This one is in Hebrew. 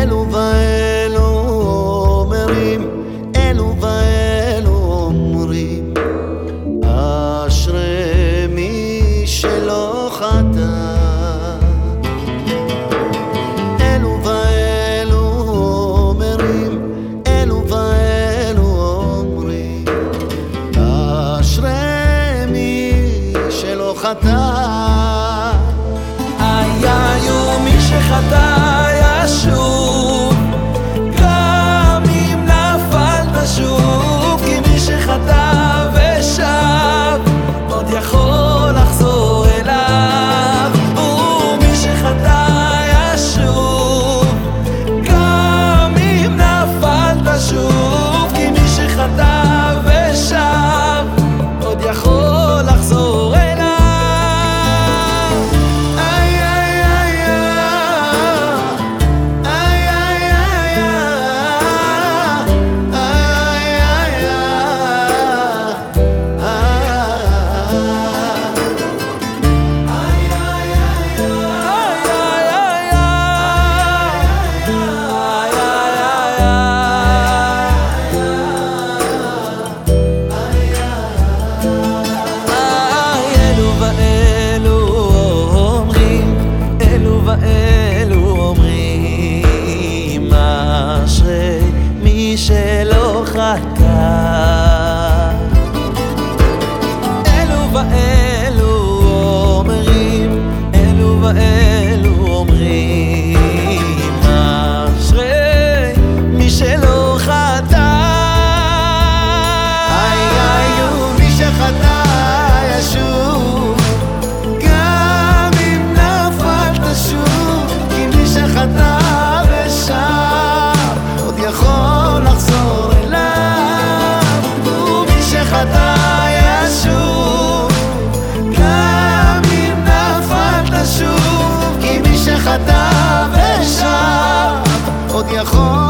אלו ואלו אומרים, אלו ואלו אומרים, אשרי מי שלא חטא. אלו ואלו אומרים, אלו ואלו אומרים, אשרי מי שלא חטא. el. כתב ושב עוד יכול